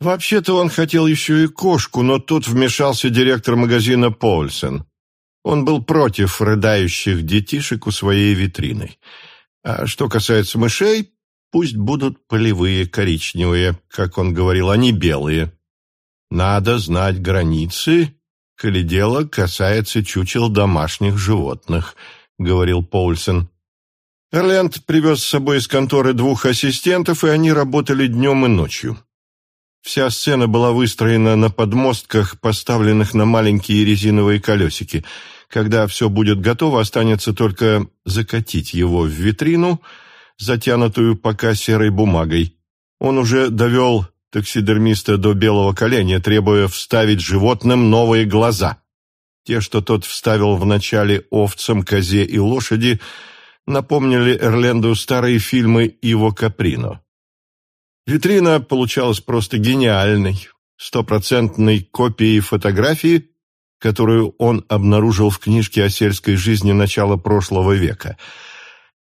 Вообще-то он хотел еще и кошку, но тут вмешался директор магазина Поульсен. Он был против рыдающих детишек у своей витрины. А что касается мышей, пусть будут полевые, коричневые, как он говорил, а не белые. Надо знать границы, коли дело касается чучел домашних животных, говорил Поульсен. Эрленд привез с собой из конторы двух ассистентов, и они работали днем и ночью. Вся сцена была выстроена на подмостках, поставленных на маленькие резиновые колесики – когда все будет готово, останется только закатить его в витрину, затянутую пока серой бумагой. Он уже довел таксидермиста до белого коленя, требуя вставить животным новые глаза. Те, что тот вставил в начале овцам, козе и лошади, напомнили Эрленду старые фильмы Иво Каприно. Витрина получалась просто гениальной, стопроцентной копией фотографии, которую он обнаружил в книжке о сельской жизни начала прошлого века.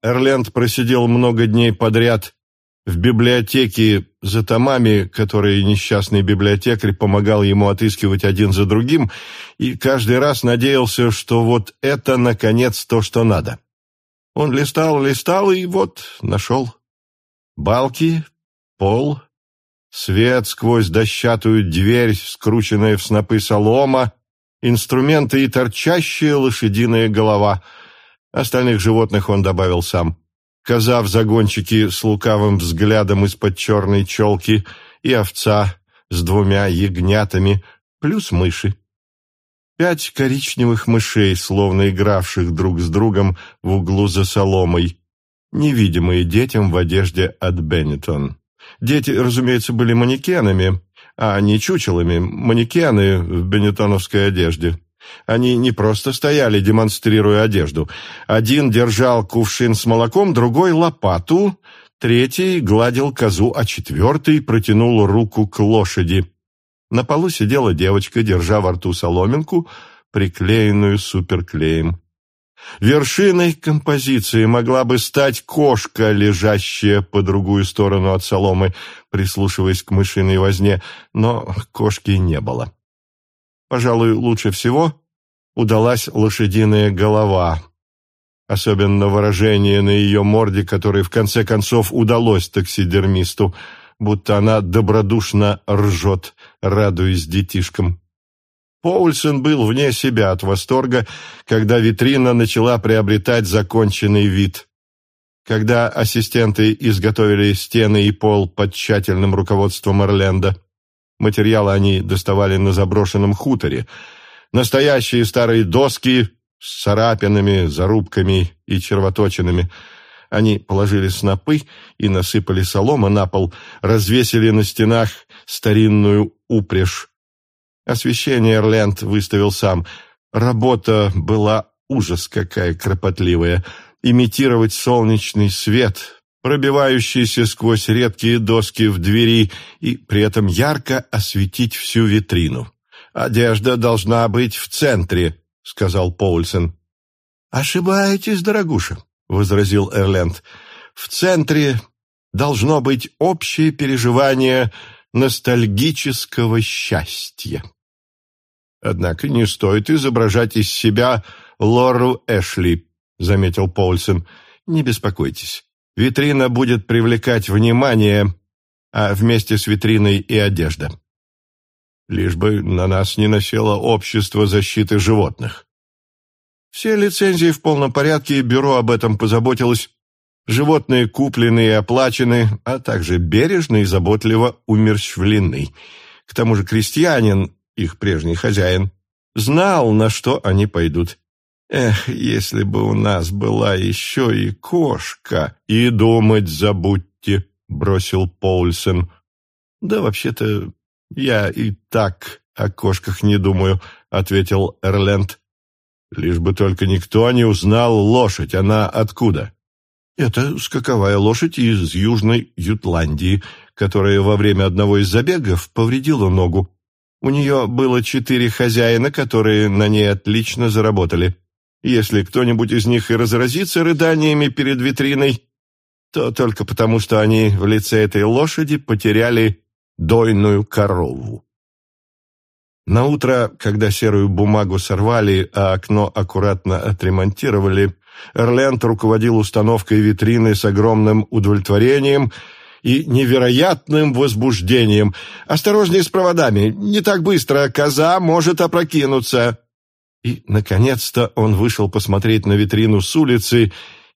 Эрленд просидел много дней подряд в библиотеке за томами, которые несчастный библиотекарь помогал ему отыскивать один за другим, и каждый раз надеялся, что вот это, наконец, то, что надо. Он листал, листал и вот нашел. Балки, пол, свет сквозь дощатую дверь, скрученная в снопы солома, инструменты и торчащая лошадиная голова. Остальных животных он добавил сам. Коза в загончике с лукавым взглядом из-под черной челки и овца с двумя ягнятами, плюс мыши. Пять коричневых мышей, словно игравших друг с другом в углу за соломой, невидимые детям в одежде от Беннетон. Дети, разумеется, были манекенами, а не чучелами, манекены в бенетоновской одежде. Они не просто стояли, демонстрируя одежду. Один держал кувшин с молоком, другой — лопату, третий гладил козу, а четвертый протянул руку к лошади. На полу сидела девочка, держа во рту соломинку, приклеенную суперклеем. Вершиной композиции могла бы стать кошка, лежащая по другую сторону от соломы, прислушиваясь к мышиной возне, но кошки не было. Пожалуй, лучше всего удалась лошадиная голова, особенно выражение на ее морде, которое в конце концов удалось таксидермисту, будто она добродушно ржет, радуясь детишкам. Поульсон был вне себя от восторга, когда витрина начала приобретать законченный вид. Когда ассистенты изготовили стены и пол под тщательным руководством Эрленда, материалы они доставали на заброшенном хуторе. Настоящие старые доски с царапинами, зарубками и червоточинами. Они положили снопы и насыпали солома на пол, развесили на стенах старинную упряжь Освещение Эрленд выставил сам. Работа была ужас какая кропотливая. Имитировать солнечный свет, пробивающийся сквозь редкие доски в двери, и при этом ярко осветить всю витрину. «Одежда должна быть в центре», — сказал Поульсен. «Ошибаетесь, дорогуша», — возразил Эрленд. «В центре должно быть общее переживание ностальгического счастья. Однако не стоит изображать из себя Лору Эшли, заметил Полсон. Не беспокойтесь. Витрина будет привлекать внимание, а вместе с витриной и одежда. Лишь бы на нас не насело общество защиты животных. Все лицензии в полном порядке, бюро об этом позаботилось. Животные куплены и оплачены, а также бережно и заботливо умерщвлены. К тому же крестьянин, их прежний хозяин, знал, на что они пойдут. Эх, если бы у нас была еще и кошка, и думать забудьте, бросил Поульсен. Да вообще-то я и так о кошках не думаю, ответил Эрленд. Лишь бы только никто не узнал лошадь, она откуда? Это скаковая лошадь из Южной Ютландии, которая во время одного из забегов повредила ногу. У нее было четыре хозяина, которые на ней отлично заработали. Если кто-нибудь из них и разразится рыданиями перед витриной, то только потому, что они в лице этой лошади потеряли дойную корову. На утро, когда серую бумагу сорвали, а окно аккуратно отремонтировали, Эрленд руководил установкой витрины с огромным удовлетворением и невероятным возбуждением. «Осторожнее с проводами! Не так быстро! Коза может опрокинуться!» И, наконец-то, он вышел посмотреть на витрину с улицы,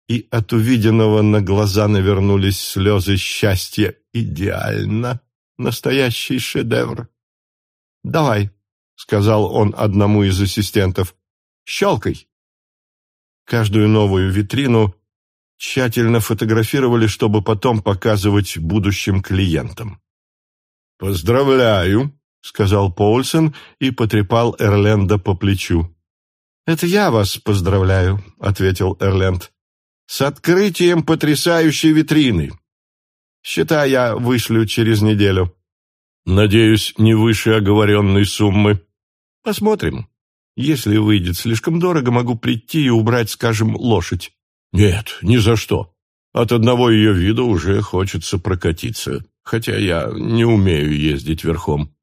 и от увиденного на глаза навернулись слезы счастья. «Идеально! Настоящий шедевр!» «Давай», — сказал он одному из ассистентов, — «щелкай». Каждую новую витрину тщательно фотографировали, чтобы потом показывать будущим клиентам. «Поздравляю», — сказал Поульсон и потрепал Эрленда по плечу. «Это я вас поздравляю», — ответил Эрленд. «С открытием потрясающей витрины. Считай, я вышлю через неделю». «Надеюсь, не выше оговоренной суммы». «Посмотрим. Если выйдет слишком дорого, могу прийти и убрать, скажем, лошадь». «Нет, ни за что. От одного ее вида уже хочется прокатиться, хотя я не умею ездить верхом.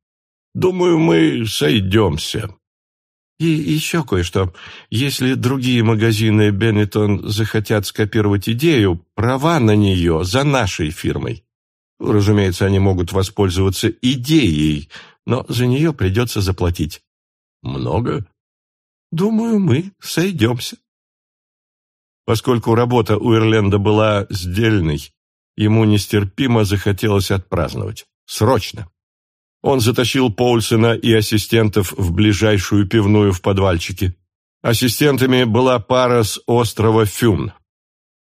Думаю, мы сойдемся». И еще кое-что. Если другие магазины Беннетон захотят скопировать идею, права на нее за нашей фирмой. Разумеется, они могут воспользоваться идеей, но за нее придется заплатить. Много? Думаю, мы сойдемся. Поскольку работа у Ирленда была сдельной, ему нестерпимо захотелось отпраздновать. Срочно. Он затащил Поульсена и ассистентов в ближайшую пивную в подвальчике. Ассистентами была пара с острова Фюн.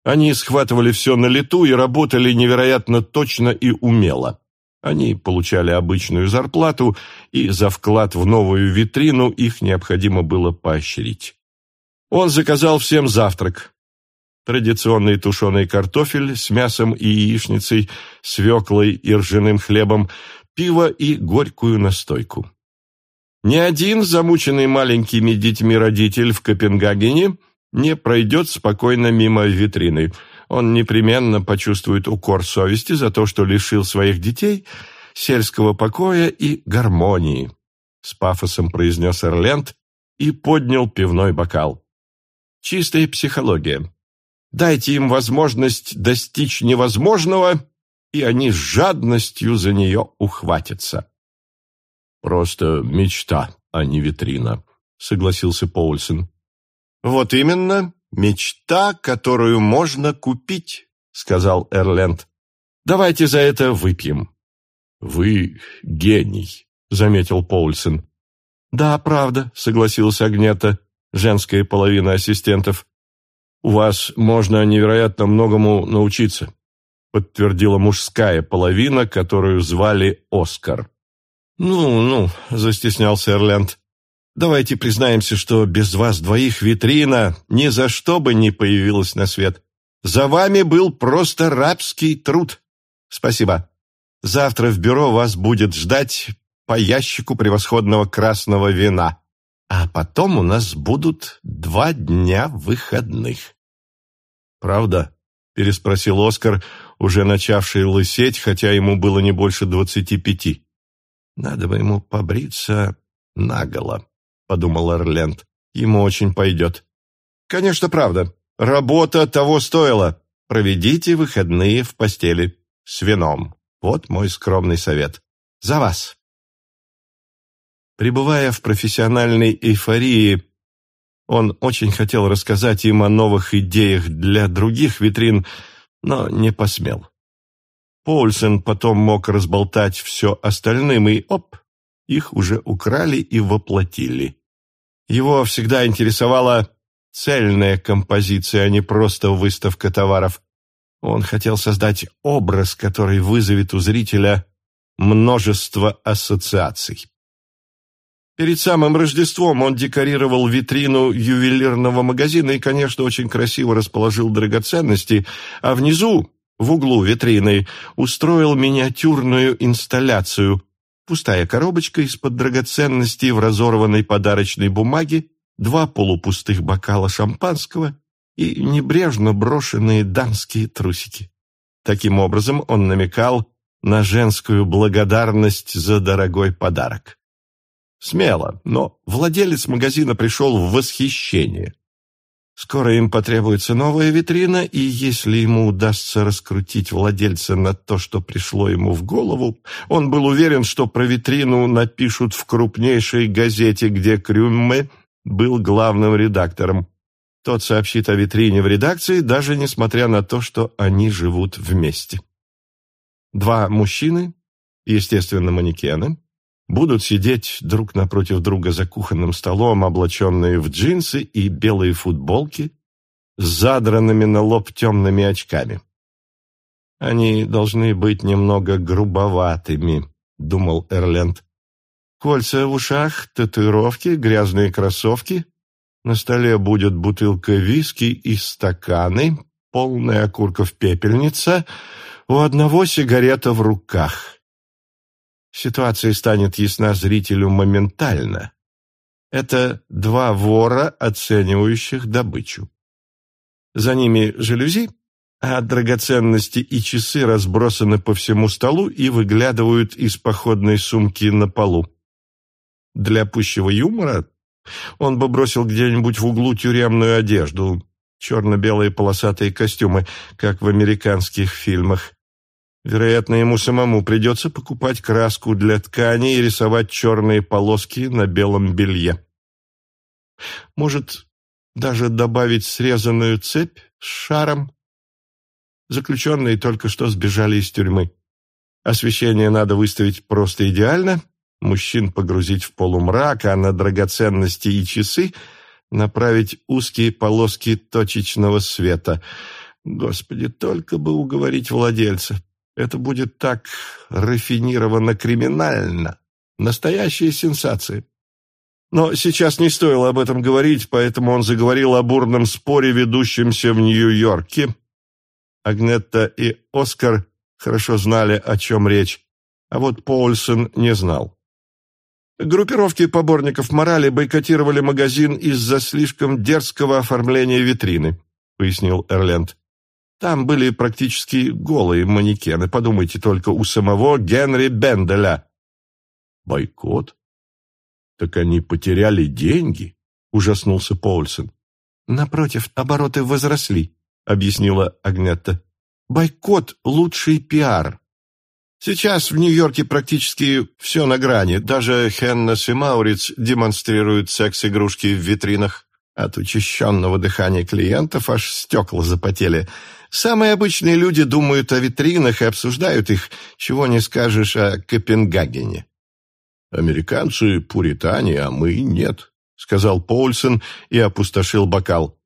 Они схватывали все на лету и работали невероятно точно и умело. Они получали обычную зарплату, и за вклад в новую витрину их необходимо было поощрить. Он заказал всем завтрак. Традиционный тушеный картофель с мясом и яичницей, свеклой и ржаным хлебом, пиво и горькую настойку. Ни один замученный маленькими детьми родитель в Копенгагене не пройдет спокойно мимо витрины. Он непременно почувствует укор совести за то, что лишил своих детей сельского покоя и гармонии, с пафосом произнес Эрленд и поднял пивной бокал. Чистая психология. Дайте им возможность достичь невозможного, и они с жадностью за нее ухватятся. «Просто мечта, а не витрина», — согласился Поульсен. «Вот именно, мечта, которую можно купить», — сказал Эрленд. «Давайте за это выпьем». «Вы гений», — заметил Поульсен. «Да, правда», — согласился Агнета, женская половина ассистентов. «У вас можно невероятно многому научиться подтвердила мужская половина, которую звали Оскар. «Ну, ну», — застеснялся Эрленд, — «давайте признаемся, что без вас двоих витрина ни за что бы не появилась на свет. За вами был просто рабский труд. Спасибо. Завтра в бюро вас будет ждать по ящику превосходного красного вина. А потом у нас будут два дня выходных». «Правда?» — переспросил Оскар, уже начавший лысеть, хотя ему было не больше двадцати пяти. «Надо бы ему побриться наголо», — подумал Эрленд. «Ему очень пойдет». «Конечно, правда. Работа того стоила. Проведите выходные в постели. С вином. Вот мой скромный совет. За вас». Пребывая в профессиональной эйфории, он очень хотел рассказать им о новых идеях для других витрин, но не посмел. Поульсен потом мог разболтать все остальным, и оп, их уже украли и воплотили. Его всегда интересовала цельная композиция, а не просто выставка товаров. Он хотел создать образ, который вызовет у зрителя множество ассоциаций. Перед самым Рождеством он декорировал витрину ювелирного магазина и, конечно, очень красиво расположил драгоценности, а внизу, в углу витрины, устроил миниатюрную инсталляцию. Пустая коробочка из-под драгоценностей в разорванной подарочной бумаге, два полупустых бокала шампанского и небрежно брошенные дамские трусики. Таким образом, он намекал на женскую благодарность за дорогой подарок. Смело, но владелец магазина пришел в восхищение. Скоро им потребуется новая витрина, и если ему удастся раскрутить владельца на то, что пришло ему в голову, он был уверен, что про витрину напишут в крупнейшей газете, где Крюмме был главным редактором. Тот сообщит о витрине в редакции, даже несмотря на то, что они живут вместе. Два мужчины, естественно, манекены, будут сидеть друг напротив друга за кухонным столом, облаченные в джинсы и белые футболки, с задранными на лоб темными очками. «Они должны быть немного грубоватыми», — думал Эрленд. «Кольца в ушах, татуировки, грязные кроссовки. На столе будет бутылка виски и стаканы, полная окурков пепельница, у одного сигарета в руках». Ситуация станет ясна зрителю моментально. Это два вора, оценивающих добычу. За ними жалюзи, а драгоценности и часы разбросаны по всему столу и выглядывают из походной сумки на полу. Для пущего юмора он бы бросил где-нибудь в углу тюремную одежду, черно-белые полосатые костюмы, как в американских фильмах. Вероятно, ему самому придется покупать краску для ткани и рисовать черные полоски на белом белье. Может, даже добавить срезанную цепь с шаром? Заключенные только что сбежали из тюрьмы. Освещение надо выставить просто идеально, мужчин погрузить в полумрак, а на драгоценности и часы направить узкие полоски точечного света. Господи, только бы уговорить владельца. Это будет так рафинированно криминально. Настоящая сенсация. Но сейчас не стоило об этом говорить, поэтому он заговорил о бурном споре, ведущемся в Нью-Йорке. Агнетта и Оскар хорошо знали, о чем речь, а вот Поульсон не знал. Группировки поборников морали бойкотировали магазин из-за слишком дерзкого оформления витрины, пояснил Эрленд. Там были практически голые манекены. Подумайте только, у самого Генри Бенделя. Бойкот? Так они потеряли деньги? Ужаснулся Поульсон. Напротив, обороты возросли, объяснила Агнетта. Бойкот – лучший пиар. Сейчас в Нью-Йорке практически все на грани. Даже Хеннес и Мауриц демонстрируют секс-игрушки в витринах. От учащенного дыхания клиентов аж стекла запотели – Самые обычные люди думают о витринах и обсуждают их, чего не скажешь о Копенгагене. «Американцы – пуритане, а мы – нет», – сказал Поульсон и опустошил бокал.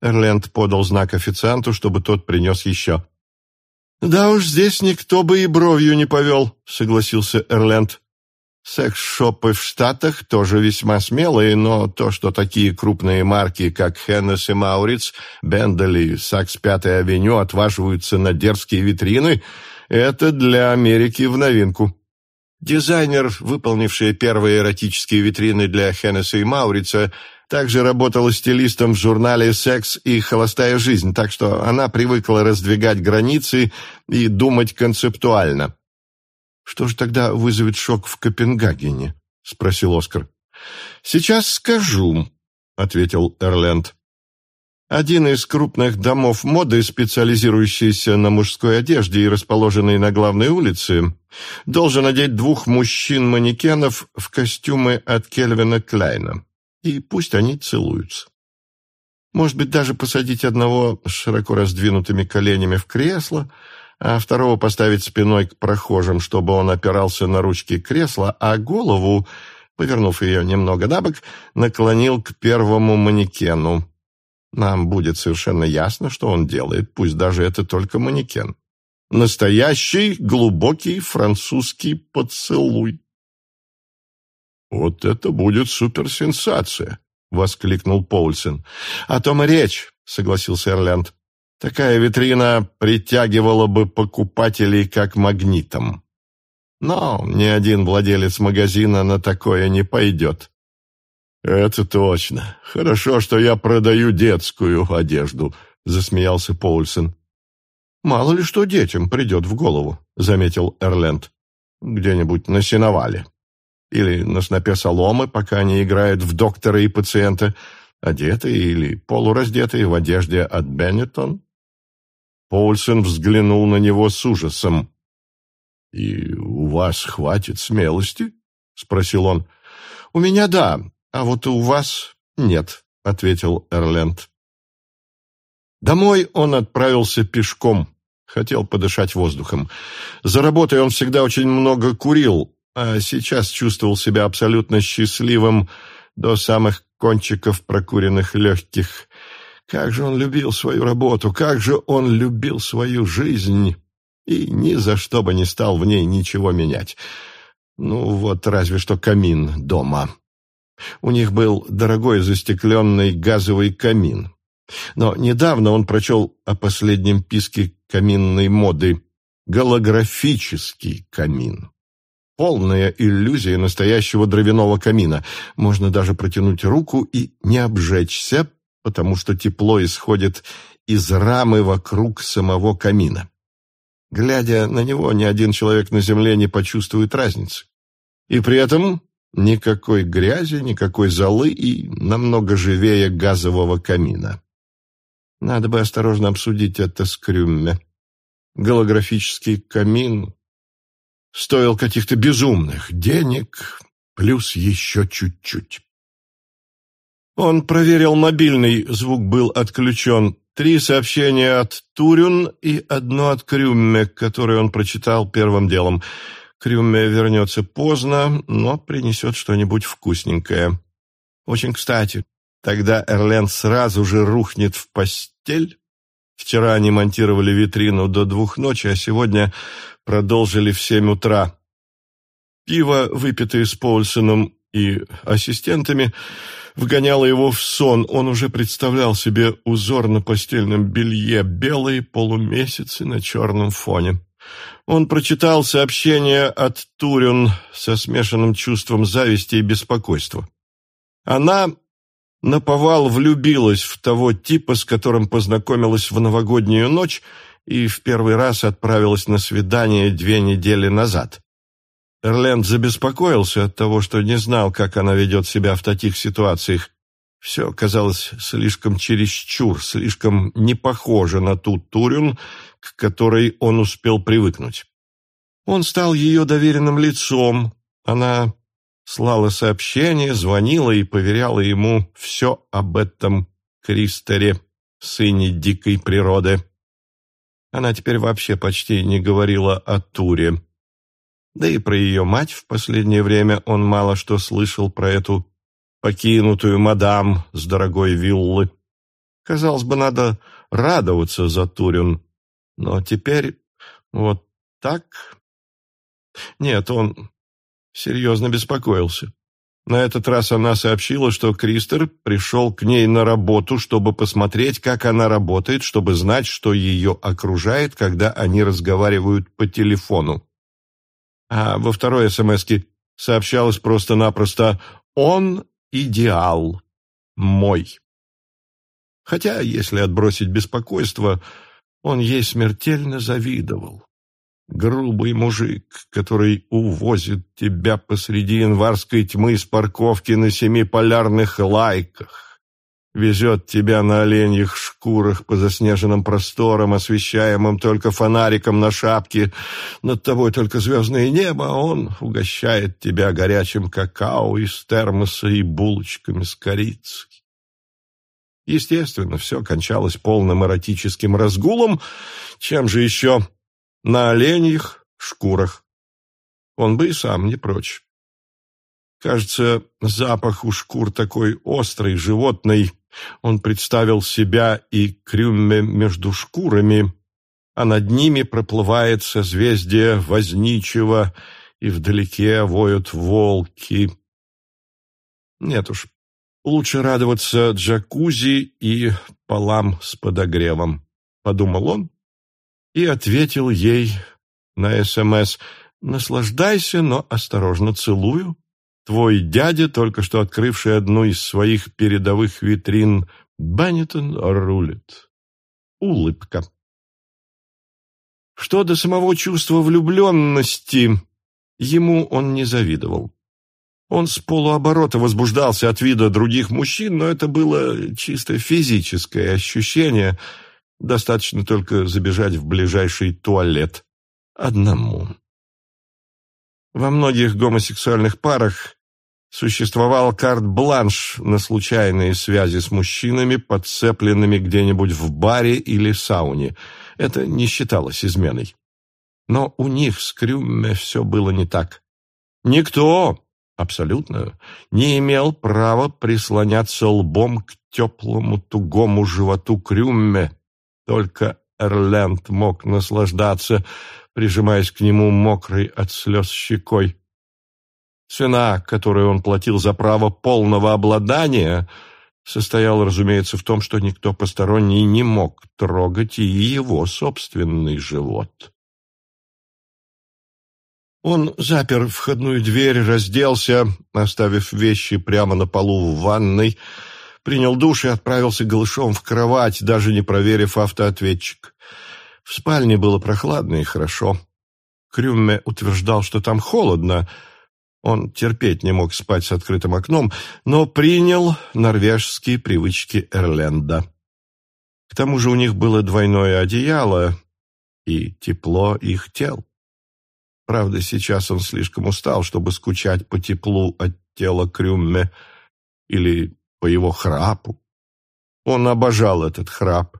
Эрленд подал знак официанту, чтобы тот принес еще. «Да уж здесь никто бы и бровью не повел», – согласился Эрленд. Секс-шопы в Штатах тоже весьма смелые, но то, что такие крупные марки, как Хеннес и Мауриц, Бендель и Сакс Пятой Авеню отваживаются на дерзкие витрины, это для Америки в новинку. Дизайнер, выполнивший первые эротические витрины для Хеннеса и Маурица, также работала стилистом в журнале «Секс и холостая жизнь», так что она привыкла раздвигать границы и думать концептуально. «Что же тогда вызовет шок в Копенгагене?» — спросил Оскар. «Сейчас скажу», — ответил Эрленд. Один из крупных домов моды, специализирующийся на мужской одежде и расположенный на главной улице, должен одеть двух мужчин-манекенов в костюмы от Кельвина Кляйна. И пусть они целуются. Может быть, даже посадить одного с широко раздвинутыми коленями в кресло — а второго поставить спиной к прохожим, чтобы он опирался на ручки кресла, а голову, повернув ее немного на бок, наклонил к первому манекену. Нам будет совершенно ясно, что он делает, пусть даже это только манекен. Настоящий глубокий французский поцелуй. «Вот это будет суперсенсация!» — воскликнул Поульсен. «О том и речь», — согласился Эрлянд. Такая витрина притягивала бы покупателей как магнитом. Но ни один владелец магазина на такое не пойдет. «Это точно. Хорошо, что я продаю детскую одежду», — засмеялся Поульсон. «Мало ли что детям придет в голову», — заметил Эрленд. «Где-нибудь на сеновале. Или на снопе соломы, пока они играют в доктора и пациента, одетые или полураздетые в одежде от Беннетон». Поульсон взглянул на него с ужасом. «И у вас хватит смелости?» — спросил он. «У меня да, а вот у вас нет», — ответил Эрленд. Домой он отправился пешком, хотел подышать воздухом. За работой он всегда очень много курил, а сейчас чувствовал себя абсолютно счастливым до самых кончиков прокуренных легких. Как же он любил свою работу, как же он любил свою жизнь, и ни за что бы не стал в ней ничего менять. Ну вот разве что камин дома. У них был дорогой застекленный газовый камин. Но недавно он прочел о последнем писке каминной моды «Голографический камин». Полная иллюзия настоящего дровяного камина. Можно даже протянуть руку и не обжечься, потому что тепло исходит из рамы вокруг самого камина. Глядя на него, ни один человек на земле не почувствует разницы. И при этом никакой грязи, никакой золы и намного живее газового камина. Надо бы осторожно обсудить это с Крюмме. Голографический камин стоил каких-то безумных денег, плюс еще чуть-чуть. Он проверил мобильный, звук был отключен. Три сообщения от Турюн и одно от Крюмме, которое он прочитал первым делом. Крюмме вернется поздно, но принесет что-нибудь вкусненькое. Очень кстати, Тогда Эрлен сразу же рухнет в постель. Вчера они монтировали витрину до двух ночи, а сегодня продолжили в семь утра. Пиво, выпитое с Поульсоном и ассистентами, вгоняло его в сон. Он уже представлял себе узор на постельном белье, белые полумесяцы на черном фоне. Он прочитал сообщение от Турин со смешанным чувством зависти и беспокойства. Она наповал влюбилась в того типа, с которым познакомилась в новогоднюю ночь и в первый раз отправилась на свидание две недели назад. Эрленд забеспокоился от того, что не знал, как она ведет себя в таких ситуациях. Все казалось слишком чересчур, слишком не похоже на ту Турин, к которой он успел привыкнуть. Он стал ее доверенным лицом, она слала сообщения, звонила и поверяла ему все об этом Кристере, сыне дикой природы. Она теперь вообще почти не говорила о Туре. Да и про ее мать в последнее время он мало что слышал про эту покинутую мадам с дорогой виллы. Казалось бы, надо радоваться за Турин, но теперь вот так... Нет, он серьезно беспокоился. На этот раз она сообщила, что Кристер пришел к ней на работу, чтобы посмотреть, как она работает, чтобы знать, что ее окружает, когда они разговаривают по телефону. А во второй смс сообщалось просто-напросто «Он идеал. Мой». Хотя, если отбросить беспокойство, он ей смертельно завидовал. Грубый мужик, который увозит тебя посреди январской тьмы с парковки на семи полярных лайках, везет тебя на оленьих шкурах по заснеженным просторам, освещаемым только фонариком на шапке, над тобой только звездное небо, а он угощает тебя горячим какао из термоса и булочками с корицей. Естественно, все кончалось полным эротическим разгулом, чем же еще на оленьих шкурах. Он бы и сам не прочь. Кажется, запах у шкур такой острый, животный. Он представил себя и Крюмме между шкурами, а над ними проплывает созвездие возничего, и вдалеке воют волки. Нет уж, лучше радоваться джакузи и полам с подогревом, подумал он и ответил ей на СМС «Наслаждайся, но осторожно целую. Твой дядя, только что открывший одну из своих передовых витрин, Беннетон рулит». Улыбка. Что до самого чувства влюбленности, ему он не завидовал. Он с полуоборота возбуждался от вида других мужчин, но это было чисто физическое ощущение. Достаточно только забежать в ближайший туалет. Одному. Во многих гомосексуальных парах существовал карт-бланш на случайные связи с мужчинами, подцепленными где-нибудь в баре или сауне. Это не считалось изменой. Но у них с Крюмме все было не так. Никто, абсолютно, не имел права прислоняться лбом к теплому тугому животу Крюмме. Только Эрленд мог наслаждаться, прижимаясь к нему мокрой от слез щекой. Цена, которую он платил за право полного обладания, состояла, разумеется, в том, что никто посторонний не мог трогать и его собственный живот. Он запер входную дверь, разделся, оставив вещи прямо на полу в ванной, принял душ и отправился голышом в кровать, даже не проверив автоответчик. В спальне было прохладно и хорошо. Крюмме утверждал, что там холодно, он терпеть не мог спать с открытым окном, но принял норвежские привычки Эрленда. К тому же у них было двойное одеяло и тепло их тел. Правда, сейчас он слишком устал, чтобы скучать по теплу от тела Крюмме или по его храпу. Он обожал этот храп,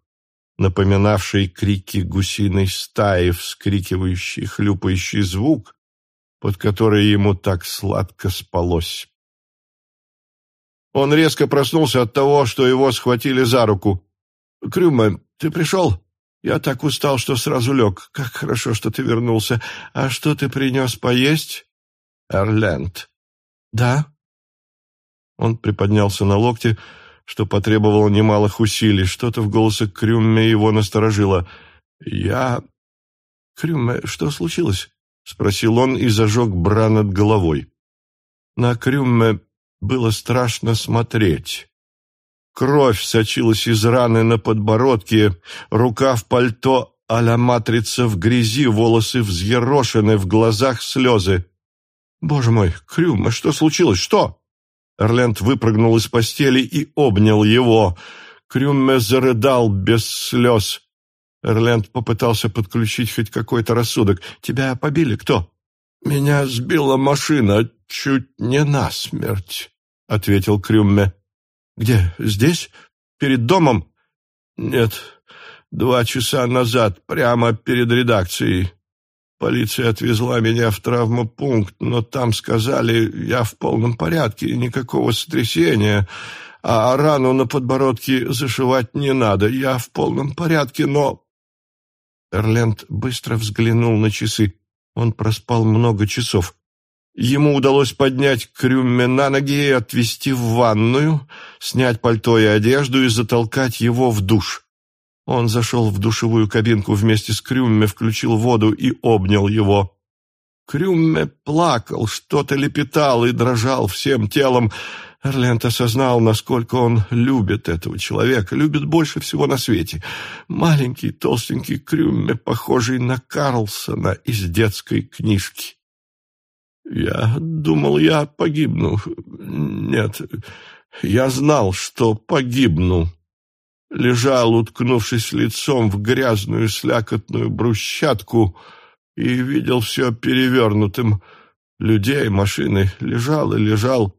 напоминавший крики гусиной стаи, вскрикивающий хлюпающий звук, под которой ему так сладко спалось. Он резко проснулся от того, что его схватили за руку. «Крюме, ты пришел? Я так устал, что сразу лег. Как хорошо, что ты вернулся. А что ты принес поесть?» «Эрленд». «Да?» Он приподнялся на локте, что потребовало немалых усилий. Что-то в голосе Крюме его насторожило. «Я...» «Крюме, что случилось?» — спросил он и зажег бра над головой. На Крюмме было страшно смотреть. Кровь сочилась из раны на подбородке, рука в пальто а-ля матрица в грязи, волосы взъерошены, в глазах слезы. «Боже мой, Крюмме, что случилось? Что?» Эрленд выпрыгнул из постели и обнял его. Крюмме зарыдал без слез. Эрленд попытался подключить хоть какой-то рассудок. «Тебя побили кто?» «Меня сбила машина чуть не насмерть», — ответил Крюмме. «Где? Здесь? Перед домом?» «Нет, два часа назад, прямо перед редакцией. Полиция отвезла меня в травмопункт, но там сказали, я в полном порядке, никакого сотрясения, а рану на подбородке зашивать не надо. Я в полном порядке, но Эрленд быстро взглянул на часы. Он проспал много часов. Ему удалось поднять Крюмме на ноги и отвезти в ванную, снять пальто и одежду и затолкать его в душ. Он зашел в душевую кабинку вместе с Крюмме, включил воду и обнял его. Крюмме плакал, что-то лепетал и дрожал всем телом. Эрленд осознал, насколько он любит этого человека, любит больше всего на свете. Маленький толстенький Крюмме, похожий на Карлсона из детской книжки. Я думал, я погибну. Нет, я знал, что погибну. Лежал, уткнувшись лицом в грязную слякотную брусчатку, и видел все перевернутым. Людей, машины, лежал и лежал,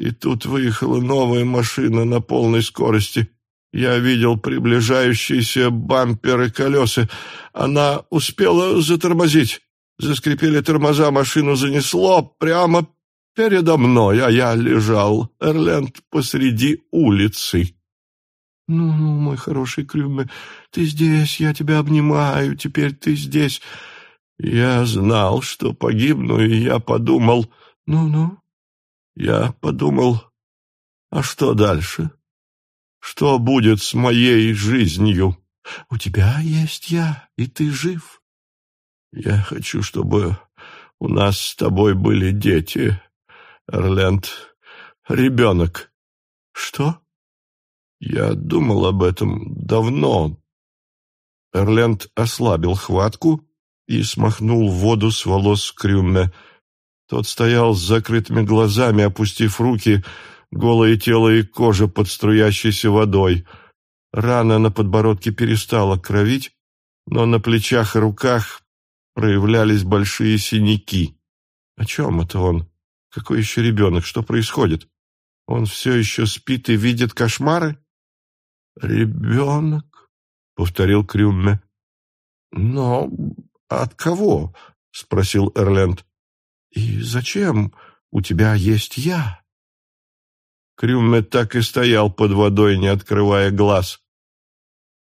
и тут выехала новая машина на полной скорости. Я видел приближающиеся бамперы колеса. Она успела затормозить. Заскрипели тормоза, машину занесло прямо передо мной, а я лежал, Эрленд, посреди улицы. «Ну-ну, мой хороший Крюме, ты здесь, я тебя обнимаю, теперь ты здесь». Я знал, что погибну, и я подумал... «Ну-ну, я подумал, а что дальше? Что будет с моей жизнью? У тебя есть я, и ты жив. Я хочу, чтобы у нас с тобой были дети, Эрленд, ребенок. Что? Я думал об этом давно. Эрленд ослабил хватку и смахнул воду с волос Крюмме. Тот стоял с закрытыми глазами, опустив руки, голое тело и кожа под струящейся водой. Рана на подбородке перестала кровить, но на плечах и руках проявлялись большие синяки. О чем это он? Какой еще ребенок? Что происходит? Он все еще спит и видит кошмары? «Ребенок?» — повторил Крюмме. «Но от кого?» — спросил Эрленд. «И зачем у тебя есть я?» Крюмме так и стоял под водой, не открывая глаз.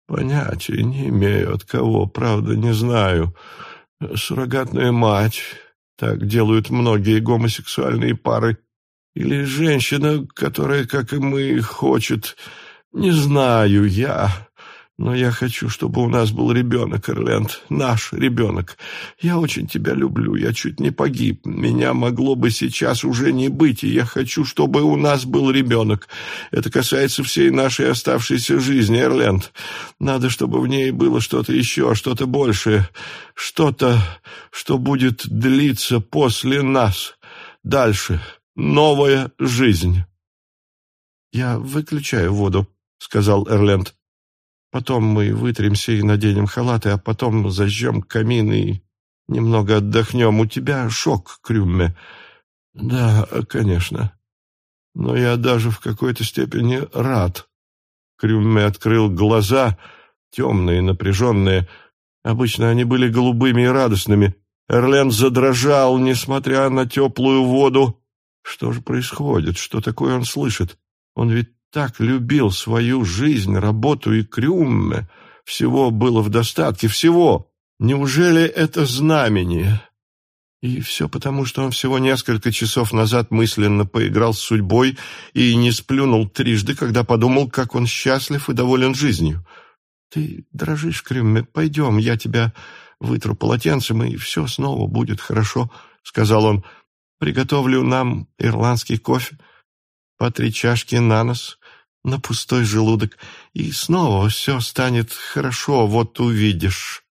«Понятия не имею, от кого, правда, не знаю. Суррогатная мать, так делают многие гомосексуальные пары. Или женщина, которая, как и мы, хочет... Не знаю я, но я хочу, чтобы у нас был ребенок, Эрленд, наш ребенок. Я очень тебя люблю, я чуть не погиб. Меня могло бы сейчас уже не быть, и я хочу, чтобы у нас был ребенок. Это касается всей нашей оставшейся жизни, Эрленд. Надо, чтобы в ней было что-то еще, что-то большее, что-то, что будет длиться после нас, дальше, новая жизнь. Я выключаю воду, — сказал Эрленд. «Потом мы вытремся и наденем халаты, а потом зажжем камин и немного отдохнем. У тебя шок, Крюмме». «Да, конечно. Но я даже в какой-то степени рад». Крюмме открыл глаза, темные, напряженные. Обычно они были голубыми и радостными. Эрленд задрожал, несмотря на теплую воду. Что же происходит? Что такое он слышит? Он ведь так любил свою жизнь, работу и Крюмме. Всего было в достатке, всего. Неужели это знамение? И все потому, что он всего несколько часов назад мысленно поиграл с судьбой и не сплюнул трижды, когда подумал, как он счастлив и доволен жизнью. Ты дрожишь, Крюмме, пойдем, я тебя вытру полотенцем, и все снова будет хорошо, — сказал он. Приготовлю нам ирландский кофе, по три чашки на нос, на пустой желудок, и снова все станет хорошо, вот увидишь.